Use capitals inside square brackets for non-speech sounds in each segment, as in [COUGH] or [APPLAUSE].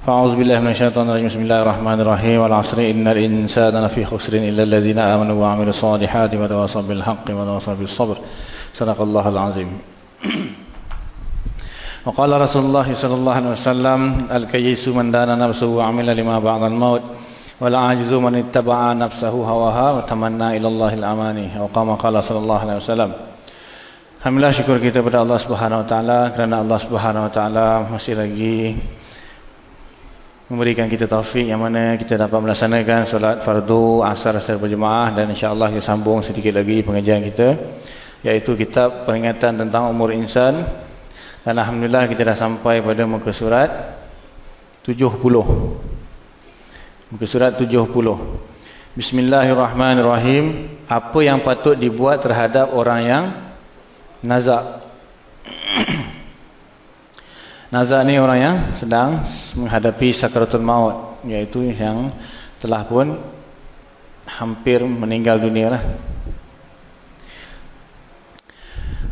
فأعوذ بالله من الشيطان الرجيم. بسم الله الرحمن الرحيم. والعصر. إن الإنسان لفي خسر إلا الذين آمنوا وعملوا الصالحات وتواصوا بالحق وتواصوا بالصبر. صدق الله العظيم. وقال رسول الله صلى الله عليه وسلم الكيس من دان نفسه وعمل لما بعد الموت والعاجز من اتبع نفسه هواها وتمنى إلى الله الأماني وقام قال صلى الله عليه وسلم Alhamdulillah syukur kita kepada Allah Subhanahu Wa Taala kerana Allah Subhanahu Wa Taala masih lagi memberikan kita taufik yang mana kita dapat melaksanakan solat fardu asar secara berjemaah dan insya-Allah kita sambung sedikit lagi pengajian kita iaitu kitab peringatan tentang umur insan dan alhamdulillah kita dah sampai pada muka surat 70. Muka surat 70. Bismillahirrahmanirrahim. Apa yang patut dibuat terhadap orang yang nazak? [CLEARS THROAT] Nazak ni orang yang sedang menghadapi sakaratul maut, iaitu yang telah pun hampir meninggal dunia lah.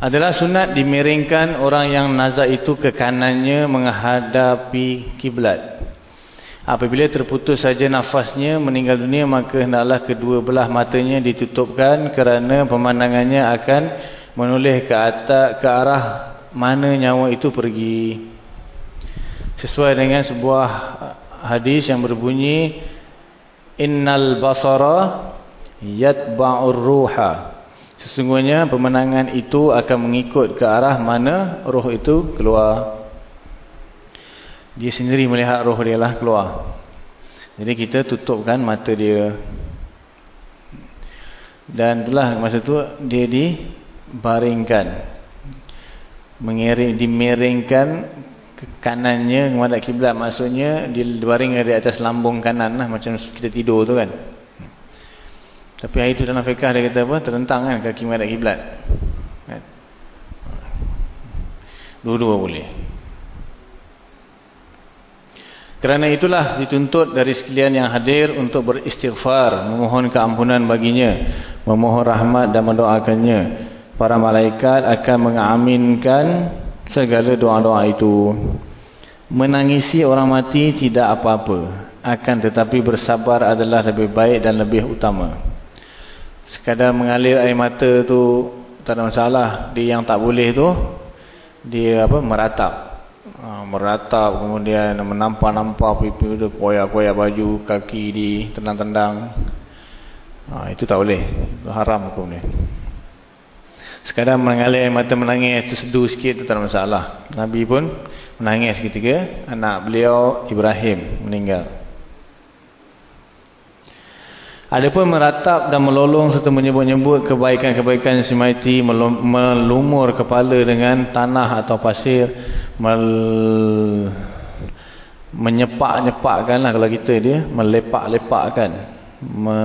Adalah sunat dimiringkan orang yang nazak itu ke kanannya menghadapi kiblat. Apabila terputus saja nafasnya meninggal dunia maka hendaklah kedua belah matanya ditutupkan kerana pemandangannya akan menoleh ke atas ke arah mana nyawa itu pergi sesuai dengan sebuah hadis yang berbunyi innal basara yatba'ur ruha. Sesungguhnya pemenangan itu akan mengikut ke arah mana roh itu keluar. Dia sendiri melihat roh dia lah keluar. Jadi kita tutupkan mata dia. Dan itulah masa tu dia dibaringkan. Mengiring dimiringkan kanannya menghadap kiblat maksudnya dibaring di atas lambung kanan lah macam kita tidur tu kan. Tapi hari tu dalam fiqah dia kata apa? Terentang kan kaki menghadap kiblat. Kan? dua-dua boleh. Kerana itulah dituntut dari sekalian yang hadir untuk beristighfar memohon keampunan baginya memohon rahmat dan mendoakannya. Para malaikat akan mengaminkan segala doa-doa itu. Menangisi orang mati tidak apa-apa. Akan tetapi bersabar adalah lebih baik dan lebih utama. Sekadar mengalir air mata tu tak ada masalah. Dia yang tak boleh tu dia apa meratap. Ha, meratap kemudian menampar-nampar pipi dia koyak-koyak baju kaki di tendang-tendang. Ha, itu tak boleh. Itu haram hukum ni. Sekadar mengalir mata menangis terseduh sikit itu tak ada masalah. Nabi pun menangis ketika anak beliau Ibrahim meninggal. Adapun meratap dan melolong serta menyebut-nyebut kebaikan-kebaikan semati melumur kepala dengan tanah atau pasir menyepak-nyepakkan lah kalau kita dia melepak-lepakkan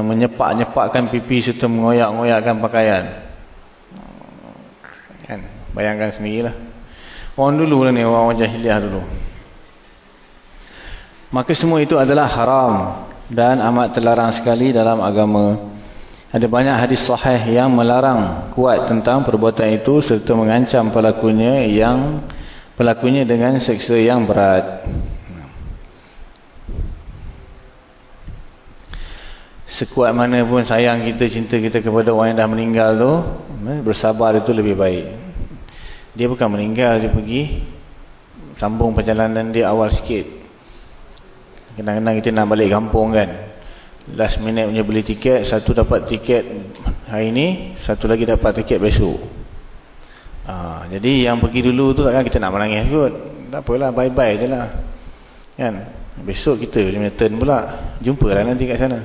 menyepak-nyepakkan pipi serta mengoyak-ngoyakkan pakaian Kan? Bayangkan sendirilah. Orang dulu lah ni, orang jahiliah dulu. Maka semua itu adalah haram dan amat terlarang sekali dalam agama. Ada banyak hadis sahih yang melarang kuat tentang perbuatan itu serta mengancam pelakunya yang pelakunya dengan seksa yang berat. Sekuat mana pun sayang kita, cinta kita kepada orang yang dah meninggal tu, eh, bersabar itu lebih baik. Dia bukan meninggal, dia pergi sambung perjalanan dia awal sikit. Kadang-kadang kita nak balik kampung kan. Last minute punya beli tiket, satu dapat tiket hari ni, satu lagi dapat tiket besok. Ha, jadi yang pergi dulu tu takkan kita nak menangis kot. Tak apalah, bye-bye je lah. Kan? Besok kita punya turn pula. Jumpalah nanti kat sana.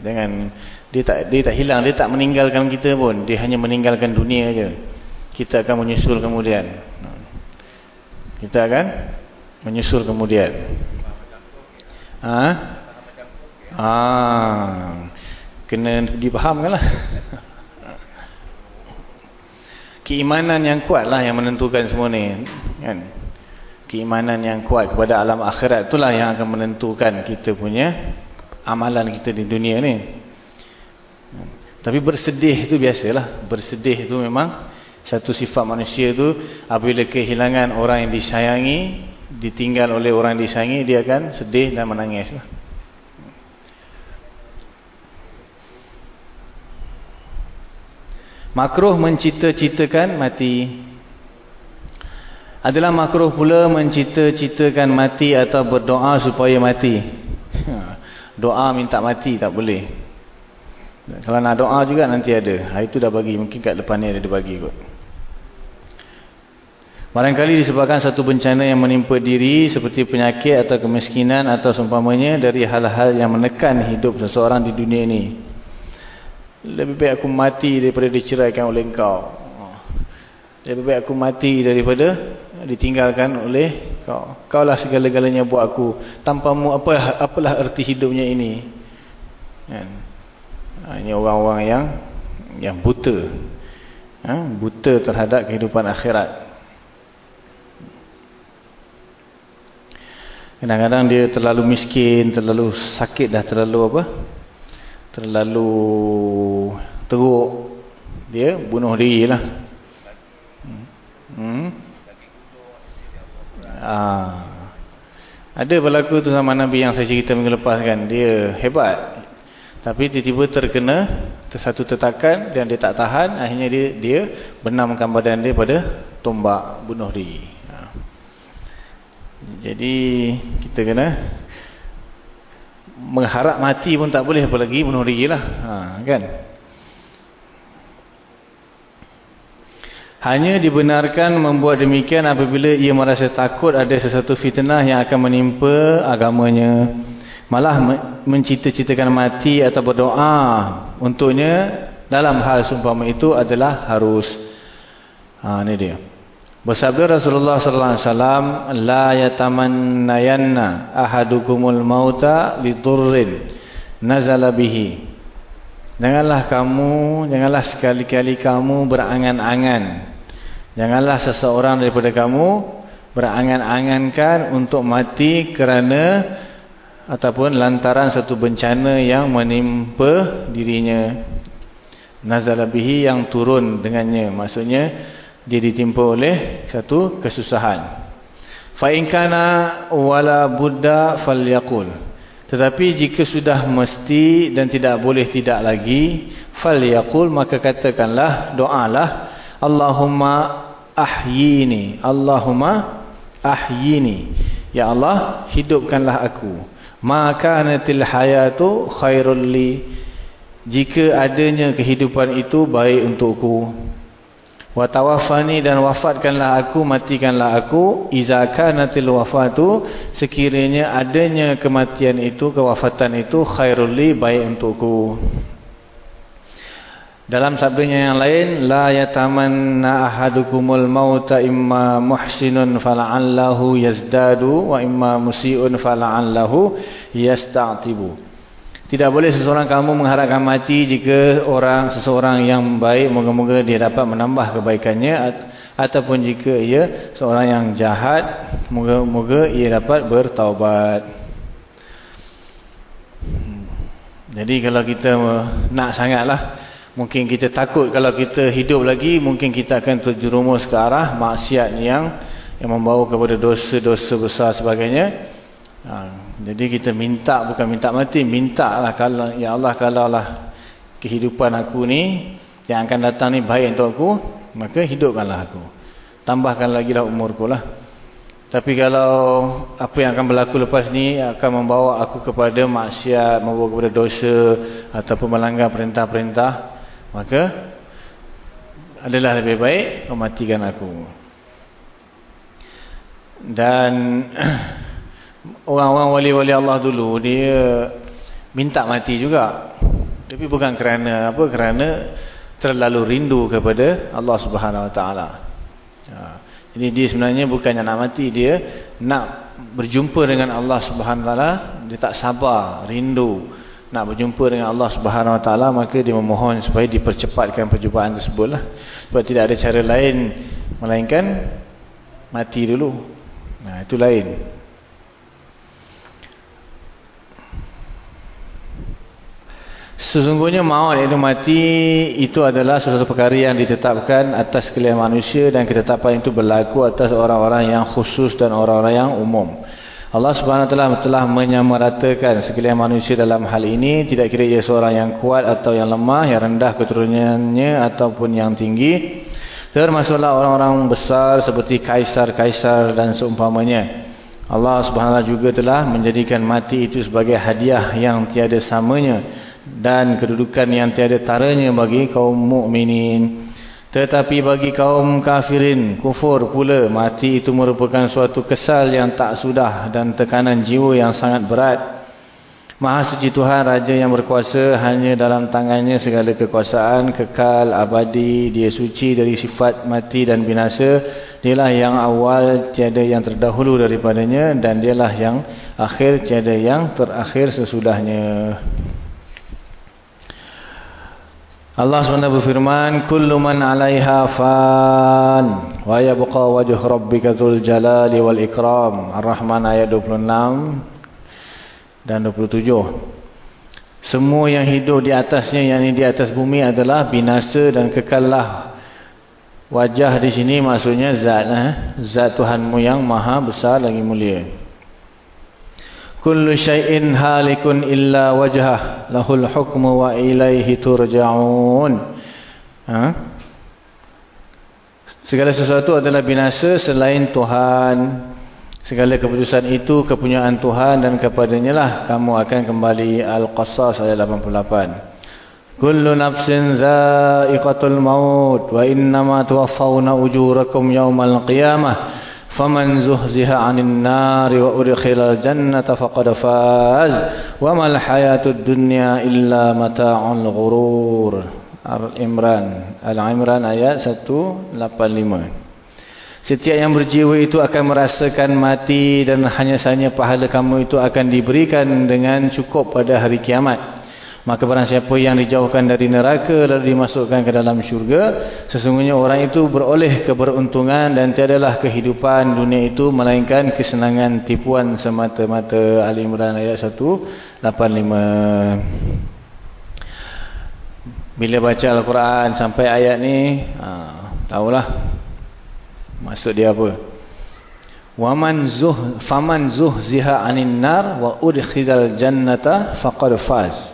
Jangan dia tak dia tak hilang, dia tak meninggalkan kita pun. Dia hanya meninggalkan dunia aja. Kita akan menyusul kemudian. Kita akan menyusul kemudian ha? ha. kena dipahamkan lah keimanan yang kuat lah yang menentukan semua ni kan keimanan yang kuat kepada alam akhirat itulah yang akan menentukan kita punya amalan kita di dunia ni. Tapi bersedih tu biasalah. Bersedih tu memang satu sifat manusia tu apabila kehilangan orang yang disayangi ditinggal oleh orang yang disayangi dia akan sedih dan menangis makruh mencita-citakan mati. Adalah makruh pula mencita-citakan mati atau berdoa supaya mati doa minta mati tak boleh. Kalau nak doa juga nanti ada. Hari tu dah bagi. Mungkin kat depan ni ada dia bagi kot. Barangkali disebabkan satu bencana yang menimpa diri seperti penyakit atau kemiskinan atau seumpamanya dari hal-hal yang menekan hidup seseorang di dunia ini lebih baik aku mati daripada diceraikan oleh engkau. Lebih baik aku mati daripada ditinggalkan oleh kau. Kau lah segala-galanya buat aku. Tanpamu apa apalah erti hidupnya ini. Kan? Ha, ini orang-orang yang yang buta. Ha? Buta terhadap kehidupan akhirat. Kadang-kadang dia terlalu miskin, terlalu sakit dah, terlalu apa? terlalu teruk dia bunuh diri lah hmm. ah. ada berlaku tu sama Nabi yang saya cerita minggu lepas kan dia hebat tapi tiba-tiba terkena satu tetakan dan dia tak tahan akhirnya dia dia benamkan badan dia pada tombak bunuh diri ha. jadi kita kena mengharap mati pun tak boleh apalagi bunuh diri lah ha, kan hanya dibenarkan membuat demikian apabila ia merasa takut ada sesuatu fitnah yang akan menimpa agamanya malah mencita-citakan mati atau berdoa untuknya dalam hal sumpama itu adalah harus ha, ini dia Bersabda Rasulullah sallallahu alaihi wasallam la yatamannayanna ahadukumul mauta lidurrin nazala bihi. Janganlah kamu, janganlah sekali-kali kamu berangan-angan. Janganlah seseorang daripada kamu berangan-angankan untuk mati kerana ataupun lantaran satu bencana yang menimpa dirinya. Nazala bihi yang turun dengannya. Maksudnya dia ditimpa oleh satu kesusahan. Fa in kana wala budda falyaqul. Tetapi jika sudah mesti dan tidak boleh tidak lagi, falyaqul maka katakanlah, doalah, Allahumma ahyini, Allahumma ahyini. Ya Allah, hidupkanlah aku. Maka natil hayatu khairul li. Jika adanya kehidupan itu baik untukku. Wa tawaffani dan wafatkanlah aku, matikanlah aku. Iza kanatil wafatu sekiranya adanya kematian itu, kewafatan itu khairul li baik untukku. Dalam sabdanya yang lain, la yatamanna ahadukumul mauta imma muhsinun fala'allahu yazdadu wa imma musiun fala'allahu yasta'tibu. Tidak boleh seseorang kamu mengharapkan mati jika orang seseorang yang baik moga-moga dia dapat menambah kebaikannya ataupun jika ia seorang yang jahat moga-moga ia dapat bertaubat. Jadi kalau kita nak sangatlah mungkin kita takut kalau kita hidup lagi mungkin kita akan terjerumus ke arah maksiat yang yang membawa kepada dosa-dosa besar sebagainya. Ha, jadi kita minta bukan minta mati, minta lah kalau ya Allah kalau lah kehidupan aku ni yang akan datang ni baik untuk aku, maka hidupkanlah aku. Tambahkan lagi lah umurku lah. Tapi kalau apa yang akan berlaku lepas ni akan membawa aku kepada maksiat, membawa kepada dosa ataupun melanggar perintah-perintah, maka adalah lebih baik mematikan aku. Dan [CLEARS THROAT] orang-orang wali-wali Allah dulu dia minta mati juga tapi bukan kerana apa kerana terlalu rindu kepada Allah Subhanahu Wa Taala. Ha. Jadi dia sebenarnya bukannya nak mati, dia nak berjumpa dengan Allah Subhanahu Wa Taala. Dia tak sabar, rindu nak berjumpa dengan Allah Subhanahu Wa Taala, maka dia memohon supaya dipercepatkan perjumpaan tersebutlah. Sebab tidak ada cara lain melainkan mati dulu. Nah, itu lain. Sesungguhnya maut iaitu mati itu adalah sesuatu perkara yang ditetapkan atas sekalian manusia dan ketetapan itu berlaku atas orang-orang yang khusus dan orang-orang yang umum. Allah Subhanahu Taala telah menyamaratakan sekalian manusia dalam hal ini tidak kira ia seorang yang kuat atau yang lemah, yang rendah keturunannya ataupun yang tinggi. Termasuklah orang-orang besar seperti kaisar-kaisar dan seumpamanya. Allah Subhanahu juga telah menjadikan mati itu sebagai hadiah yang tiada samanya dan kedudukan yang tiada taranya bagi kaum mukminin tetapi bagi kaum kafirin kufur pula mati itu merupakan suatu kesal yang tak sudah dan tekanan jiwa yang sangat berat. Maha suci Tuhan Raja yang berkuasa hanya dalam tangannya segala kekuasaan kekal abadi dia suci dari sifat mati dan binasa. Dialah yang awal tiada yang terdahulu daripadanya dan dialah yang akhir tiada yang terakhir sesudahnya Allah SWT berfirman kullu man 'alaiha fan wa yabqa wajhu rabbika dzul jalali wal ikram. Ar-Rahman ayat 26 dan 27 Semua yang hidup di atasnya yakni di atas bumi adalah binasa dan kekallah. Wajah di sini maksudnya zat eh? zat Tuhanmu yang maha besar lagi mulia Kullu syai'in halikun illa wajhah lahul hukmu wa ilaihi turja'un. Ha? Segala sesuatu adalah binasa selain Tuhan. Segala keputusan itu kepunyaan Tuhan dan kepadanya lah kamu akan kembali Al-Qasas ayat 88. Kullu nafsin za'iqatul maut wa innama tuwaffawna ujurakum yawmal qiyamah. فمن زهزها عن النار وأدخل الجنة فقد فاز وما الحياة الدنيا إلا متاع الغرور Al-Imran Al-Imran ayat 185 Setiap yang berjiwa itu akan merasakan mati dan hanya sahaja pahala kamu itu akan diberikan dengan cukup pada hari kiamat. Maka barang siapa yang dijauhkan dari neraka lalu dimasukkan ke dalam syurga, sesungguhnya orang itu beroleh keberuntungan dan tiadalah kehidupan dunia itu melainkan kesenangan tipuan semata-mata. Ali Imran ayat 185. Bila baca Al-Quran sampai ayat ni, ha, tahulah maksud dia apa. Waman zuh faman zuhziha anin nar wa udkhilal jannata faqad faz.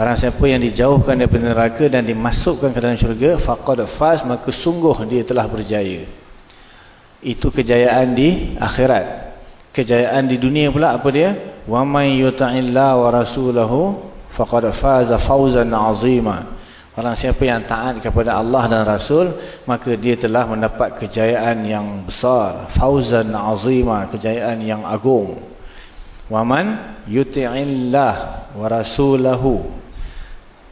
Barang siapa yang dijauhkan daripada neraka dan dimasukkan ke dalam syurga, faqad faz maka sungguh dia telah berjaya. Itu kejayaan di akhirat. Kejayaan di dunia pula apa dia? Wa may yuta'illah wa rasulahu faqad faza fawzan 'azima. Barang siapa yang taat kepada Allah dan Rasul, maka dia telah mendapat kejayaan yang besar, fawzan 'azima, kejayaan yang agung. Wa man yuti'illah wa rasulahu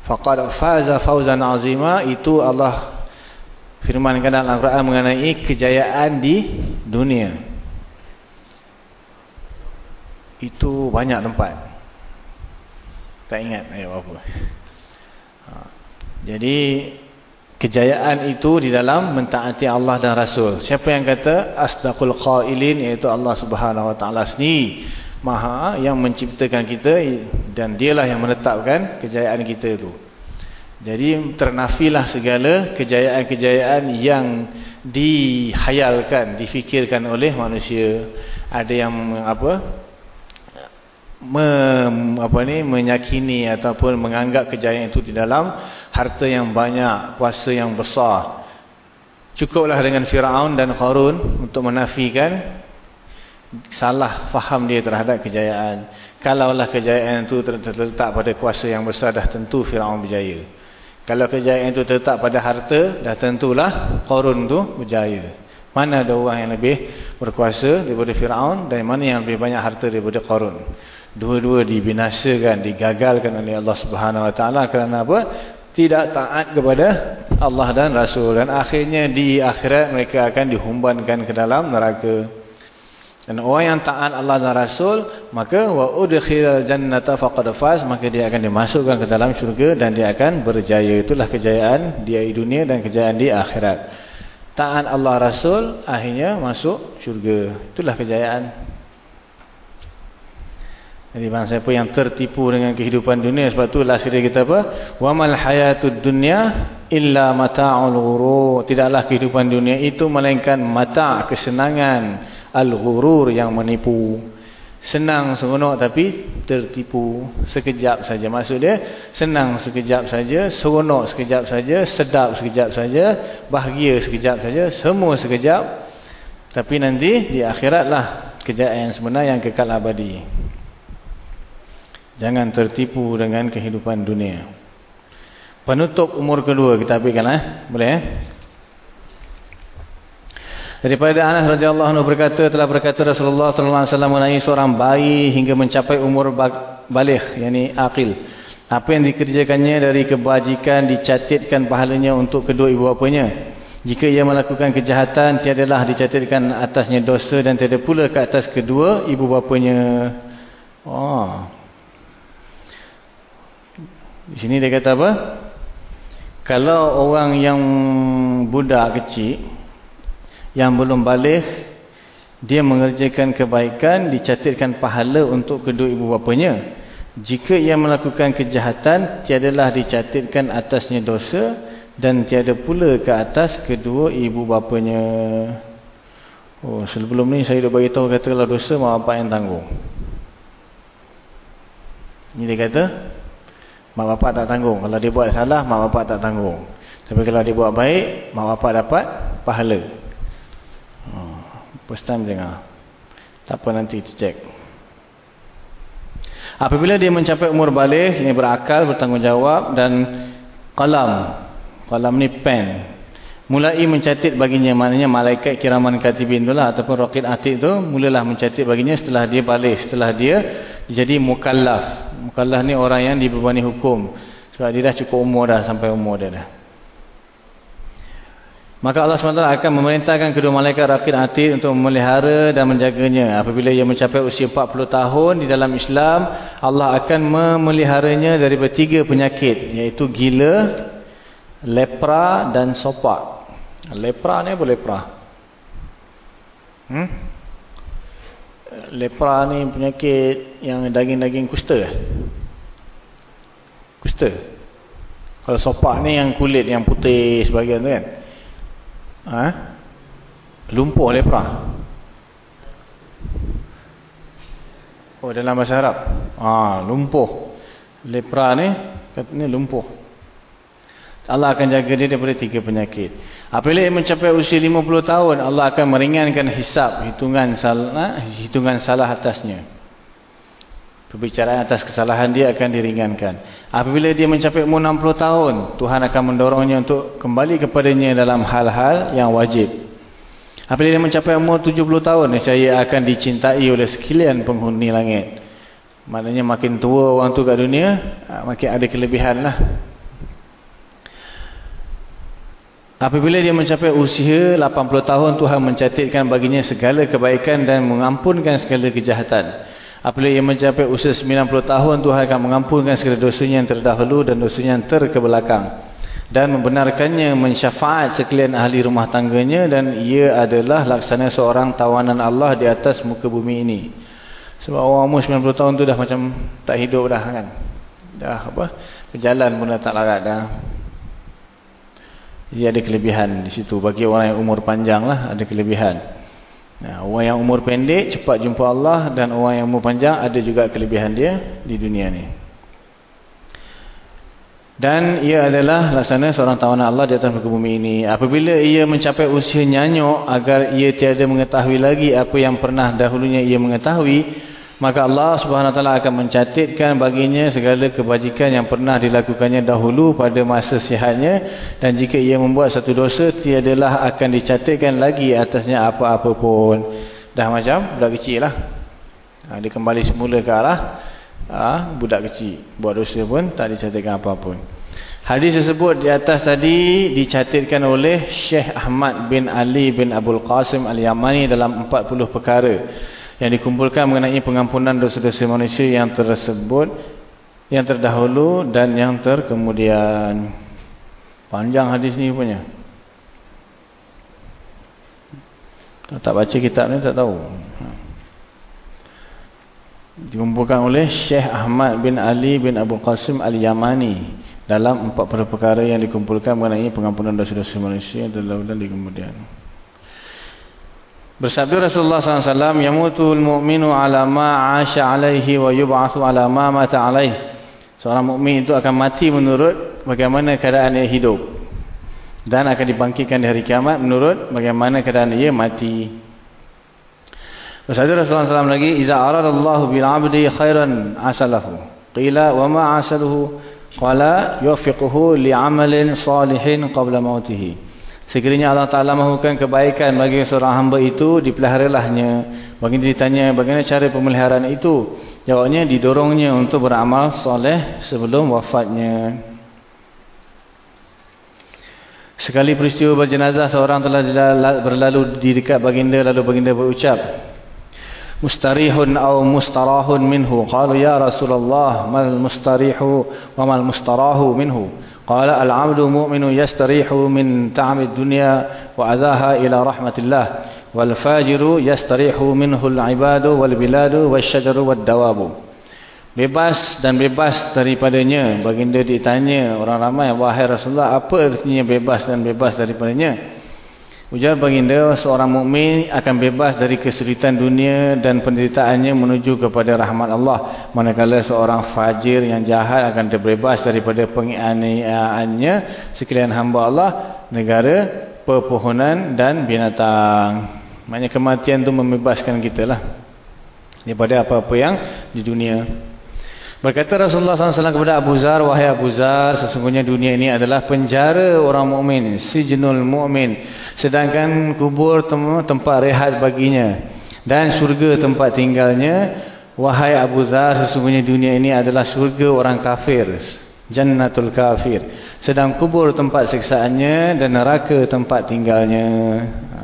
faqad faza fawzan azima itu Allah firmankan dalam Al-Quran mengenai kejayaan di dunia. Itu banyak tempat. Tak ingat ayat apa ha. jadi kejayaan itu di dalam mentaati Allah dan Rasul. Siapa yang kata asdaqul qailin iaitu Allah subhanahu wa ta'ala sendiri Maha yang menciptakan kita dan dialah yang menetapkan kejayaan kita itu. Jadi ternafilah segala kejayaan-kejayaan yang dihayalkan, difikirkan oleh manusia. Ada yang apa? Me, apa ni menyakini ataupun menganggap kejayaan itu di dalam harta yang banyak, kuasa yang besar. Cukuplah dengan Firaun dan Qarun untuk menafikan salah faham dia terhadap kejayaan. Kalaulah kejayaan itu terletak pada kuasa yang besar, dah tentu Fir'aun berjaya. Kalau kejayaan itu terletak pada harta, dah tentulah Qarun itu berjaya. Mana ada orang yang lebih berkuasa daripada Fir'aun dan mana yang lebih banyak harta daripada Qarun. Dua-dua dibinasakan, digagalkan oleh Allah Subhanahu Wa Taala kerana apa? tidak taat kepada Allah dan Rasul dan akhirnya di akhirat mereka akan dihumbankan ke dalam neraka dan orang yang taat Allah dan Rasul maka wa udkhilal jannata faqad faz maka dia akan dimasukkan ke dalam syurga dan dia akan berjaya. Itulah kejayaan di dunia dan kejayaan di akhirat. Taat Allah Rasul akhirnya masuk syurga. Itulah kejayaan. Jadi bangsa siapa yang tertipu dengan kehidupan dunia. Sebab tu last kita apa? Wa mal hayatud dunya illa mata'ul ghurur. Tidaklah kehidupan dunia itu melainkan mata' kesenangan al-ghurur yang menipu. Senang seronok tapi tertipu sekejap saja. Maksud dia senang sekejap saja, seronok sekejap saja, sedap sekejap saja, bahagia sekejap saja, semua sekejap. Tapi nanti di akhiratlah kejayaan yang sebenar yang kekal abadi. Jangan tertipu dengan kehidupan dunia. Penutup umur kedua kita ambilkan eh? Boleh eh? Daripada Anas radhiyallahu anhu berkata telah berkata Rasulullah sallallahu alaihi wasallam mengenai seorang bayi hingga mencapai umur baligh yakni aqil. Apa yang dikerjakannya dari kebajikan dicatatkan pahalanya untuk kedua ibu bapanya. Jika ia melakukan kejahatan tiadalah dicatatkan atasnya dosa dan tiada pula ke atas kedua ibu bapanya. Oh. Di sini dia kata apa? Kalau orang yang budak kecil yang belum balik dia mengerjakan kebaikan dicatatkan pahala untuk kedua ibu bapanya. Jika ia melakukan kejahatan tiadalah dicatatkan atasnya dosa dan tiada pula ke atas kedua ibu bapanya. Oh, sebelum ni saya dah bagi tahu kata kalau dosa mak bapak yang tanggung. Ini dia kata mak bapak tak tanggung. Kalau dia buat salah, mak bapak tak tanggung. Tapi kalau dia buat baik, mak bapak dapat pahala. Oh, first time dengar. Tak apa nanti kita cek. Apabila dia mencapai umur balik, ini berakal, bertanggungjawab dan kalam. Kalam ni pen. Mulai mencatat baginya, maknanya malaikat kiraman katibin itulah ataupun rokit atid tu mulalah mencatat baginya setelah dia balik, setelah dia jadi mukallaf. Mukallaf ni orang yang dibebani hukum. Sebab dia dah cukup umur dah sampai umur dia dah. Maka Allah SWT akan memerintahkan kedua malaikat rakit atid untuk memelihara dan menjaganya. Apabila ia mencapai usia 40 tahun di dalam Islam, Allah akan memeliharanya dari bertiga penyakit. Iaitu gila, lepra dan sopak. Lepra ni apa lepra? Hmm? lepra ni penyakit yang daging-daging kusta kusta kalau sopak ni yang kulit yang putih sebagian tu kan ha? lumpuh lepra oh dalam bahasa Arab ha, lumpuh lepra ni katanya lumpuh Allah akan jaga dia daripada tiga penyakit. Apabila dia mencapai usia 50 tahun, Allah akan meringankan hisap, hitungan salah, hitungan salah atasnya. Perbicaraan atas kesalahan dia akan diringankan. Apabila dia mencapai umur 60 tahun, Tuhan akan mendorongnya untuk kembali kepadanya dalam hal-hal yang wajib. Apabila dia mencapai umur 70 tahun, saya akan dicintai oleh sekalian penghuni langit. Maknanya makin tua orang tu kat dunia, makin ada kelebihan lah. Apabila dia mencapai usia 80 tahun, Tuhan mencatatkan baginya segala kebaikan dan mengampunkan segala kejahatan. Apabila dia mencapai usia 90 tahun, Tuhan akan mengampunkan segala dosanya yang terdahulu dan dosanya yang terkebelakang. Dan membenarkannya mensyafaat sekalian ahli rumah tangganya dan ia adalah laksana seorang tawanan Allah di atas muka bumi ini. Sebab orang umur 90 tahun tu dah macam tak hidup dah kan. Dah apa? Berjalan pun dah tak larat dah. Ia ada kelebihan di situ. Bagi orang yang umur panjang lah ada kelebihan. Nah, orang yang umur pendek cepat jumpa Allah dan orang yang umur panjang ada juga kelebihan dia di dunia ni. Dan ia adalah laksana seorang tawanan Allah di atas muka bumi ini. Apabila ia mencapai usia nyanyuk agar ia tiada mengetahui lagi apa yang pernah dahulunya ia mengetahui, maka Allah Subhanahu taala akan mencatatkan baginya segala kebajikan yang pernah dilakukannya dahulu pada masa sihatnya. Dan jika ia membuat satu dosa tiadalah akan dicatatkan lagi atasnya apa-apa pun. Dah macam budak kecil lah. Ha, dia kembali semula ke arah ha, budak kecil. Buat dosa pun tak dicatatkan apa-apa pun. Hadis tersebut di atas tadi dicatatkan oleh Syekh Ahmad bin Ali bin Abdul Qasim Al-Yamani dalam 40 perkara yang dikumpulkan mengenai pengampunan dosa-dosa manusia yang tersebut yang terdahulu dan yang terkemudian. Panjang hadis ni punya. Tak baca kitab ni tak tahu. Dikumpulkan oleh Syekh Ahmad bin Ali bin Abu Qasim Al-Yamani dalam empat perkara yang dikumpulkan mengenai pengampunan dosa-dosa manusia dan kemudian. Bersabda Rasulullah SAW, Yamutul mu'minu ala ma 'asha 'alaihi wa yub'atsu ala ma mata 'alaihi. Seorang mukmin itu akan mati menurut bagaimana keadaan dia hidup dan akan dibangkitkan di hari kiamat menurut bagaimana keadaan ia mati. Bersabda Rasulullah SAW lagi, "Iza aradallahu bil 'abdi khairan asalahu." Qila wa ma asaluhu? Qala yuwaffiquhu li 'amalin salihin qabla mautihi. Sekiranya Allah Taala mahukan kebaikan bagi seorang hamba itu, dipeliharalahnya. Bagi ditanya bagaimana cara pemeliharaan itu? Jawabnya didorongnya untuk beramal soleh sebelum wafatnya. Sekali peristiwa berjenazah seorang telah berlalu di dekat baginda lalu baginda berucap Mustarihun atau mustarahun minhu. Qalu ya Rasulullah mal mustarihu wa mal mustarahu minhu? Qala al-abdu mu'minu yastarihu min ta'amid dunya wa adhaha ila rahmatillah. Wal fajiru yastarihu minhu al-ibadu wal biladu wal syajaru wal dawabu bebas dan bebas daripadanya. Baginda ditanya orang ramai wahai Rasulullah apa artinya bebas dan bebas daripadanya ujar baginda seorang mukmin akan bebas dari kesulitan dunia dan penderitaannya menuju kepada rahmat Allah. Manakala seorang fajir yang jahat akan terbebas daripada penganiayaannya sekalian hamba Allah negara pepohonan dan binatang. Maknanya kematian itu membebaskan kita lah daripada apa-apa yang di dunia Berkata Rasulullah SAW kepada Abu Zar, Wahai Abu Zar, sesungguhnya dunia ini adalah penjara orang mukmin, sijnul mu'min. Sedangkan kubur tempat rehat baginya. Dan surga tempat tinggalnya. Wahai Abu Zar, sesungguhnya dunia ini adalah surga orang kafir. Jannatul kafir. Sedang kubur tempat siksaannya dan neraka tempat tinggalnya. Ha.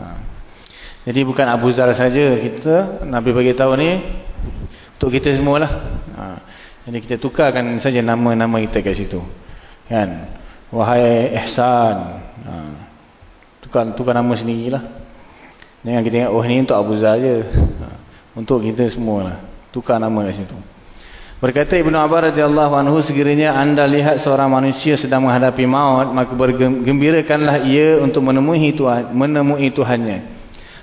Jadi bukan Abu Zar saja kita, Nabi bagi tahu ni, untuk kita semualah. Haa. Jadi kita tukarkan saja nama-nama kita kat situ. Kan? Wahai Ihsan. Ha. Tukar, tukar nama sendirilah. Jangan kita ingat, oh ni untuk Abu Zah je. Ha. Untuk kita semua lah. Tukar nama kat situ. Berkata Ibn Abbas radhiyallahu anhu sekiranya anda lihat seorang manusia sedang menghadapi maut maka bergembirakanlah ia untuk menemui Tuhan, menemui Tuhannya.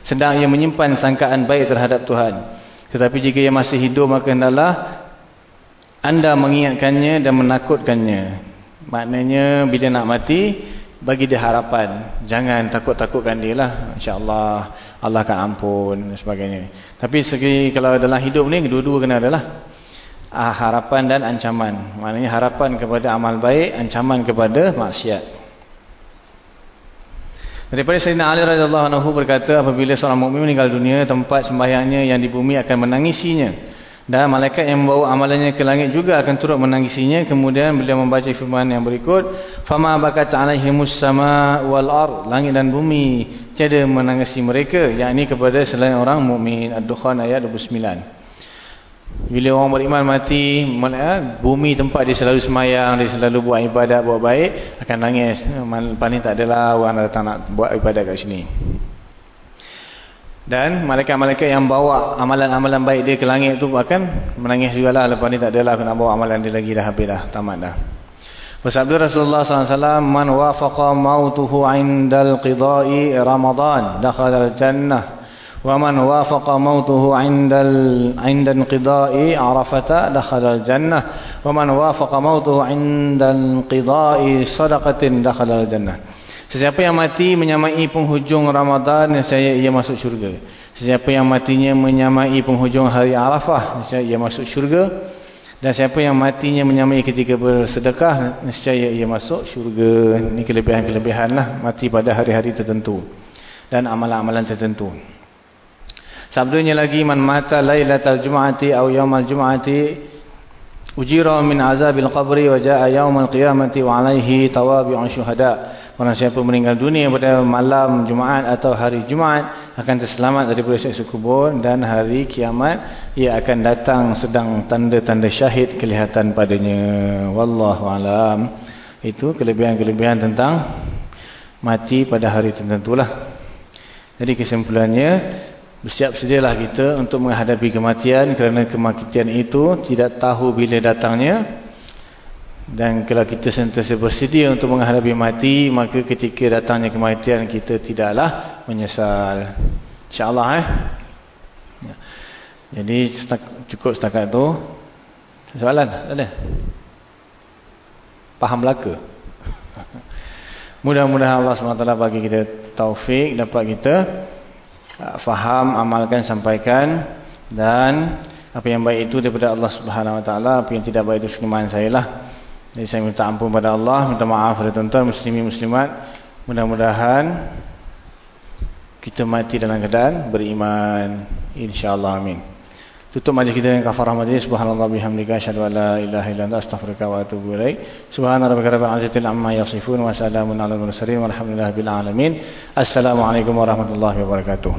Sedang ia menyimpan sangkaan baik terhadap Tuhan. Tetapi jika ia masih hidup maka hendaklah anda mengingatkannya dan menakutkannya. Maknanya bila nak mati, bagi dia harapan. Jangan takut-takutkan dia lah. InsyaAllah Allah akan ampun dan sebagainya. Tapi segi kalau dalam hidup ni, dua-dua kena adalah. Ah, harapan dan ancaman. Maknanya harapan kepada amal baik, ancaman kepada maksiat. Daripada Sayyidina Ali radhiyallahu anhu berkata apabila seorang mukmin meninggal dunia tempat sembahyangnya yang di bumi akan menangisinya dan malaikat yang membawa amalannya ke langit juga akan turut menangisinya. Kemudian beliau membaca firman yang berikut. Fama bakat alaihimus sama wal ar. Langit dan bumi tiada menangisi mereka. Yang ini kepada selain orang mukmin. Ad-Dukhan ayat 29. Bila orang beriman mati, bumi tempat dia selalu semayang, dia selalu buat ibadat, buat baik, akan nangis. Paling tak adalah orang datang nak buat ibadat kat sini. Dan malaikat-malaikat yang bawa amalan-amalan baik dia ke langit tu akan menangis juga lah. Lepas ni tak adalah nak bawa amalan dia lagi dah habis dah. Tamat dah. Bersabda Rasulullah SAW, Man wafaqa mautuhu indal qidai Ramadan, dakhal al-jannah. Wa man wafaqa mautuhu indal indan qidai Arafata, dakhal al-jannah. Wa man wafaqa mautuhu indal qidai sadaqatin, dakhal al-jannah. Sesiapa yang mati menyamai penghujung Ramadan, saya ia masuk syurga. Sesiapa yang matinya menyamai penghujung hari Arafah, saya ia masuk syurga. Dan siapa yang matinya menyamai ketika bersedekah, nescaya ia masuk syurga. Ini kelebihan-kelebihan lah. Mati pada hari-hari tertentu. Dan amalan-amalan tertentu. Sabdanya lagi, Man mata laylatal jum'ati au yawmal jum'ati ujira min azabil qabri wa jaa yaumal qiyamati wa alaihi tawabi'un syuhada orang siapa meninggal dunia pada malam Jumaat atau hari Jumaat akan terselamat daripada siksa kubur dan hari kiamat ia akan datang sedang tanda-tanda syahid kelihatan padanya wallahu alam itu kelebihan-kelebihan tentang mati pada hari tertentu lah. Jadi kesimpulannya, bersiap sedialah kita untuk menghadapi kematian kerana kematian itu tidak tahu bila datangnya. Dan kalau kita sentiasa bersedia untuk menghadapi mati, maka ketika datangnya kematian kita tidaklah menyesal. InsyaAllah eh. Ya. Jadi cukup setakat itu. Soalan? Ada? Paham belaka? [LAUGHS] Mudah-mudahan Allah SWT bagi kita taufik, dapat kita uh, faham, amalkan, sampaikan dan apa yang baik itu daripada Allah Subhanahu Wa Taala, apa yang tidak baik itu sekemahan saya lah. Jadi saya minta ampun pada Allah, minta maaf kepada tuan-tuan muslimin muslimat. Mudah-mudahan kita mati dalam keadaan beriman. Insya-Allah amin. Tutup majlis kita dengan kafarah majlis. Subhanallah bihamdika asyhadu an la ilaha illa anta astaghfiruka wa atubu ilaik. Subhana rabbika rabbil izzati amma yasifun wa salamun alal mursalin walhamdulillahi bil alamin. Assalamualaikum warahmatullahi wabarakatuh.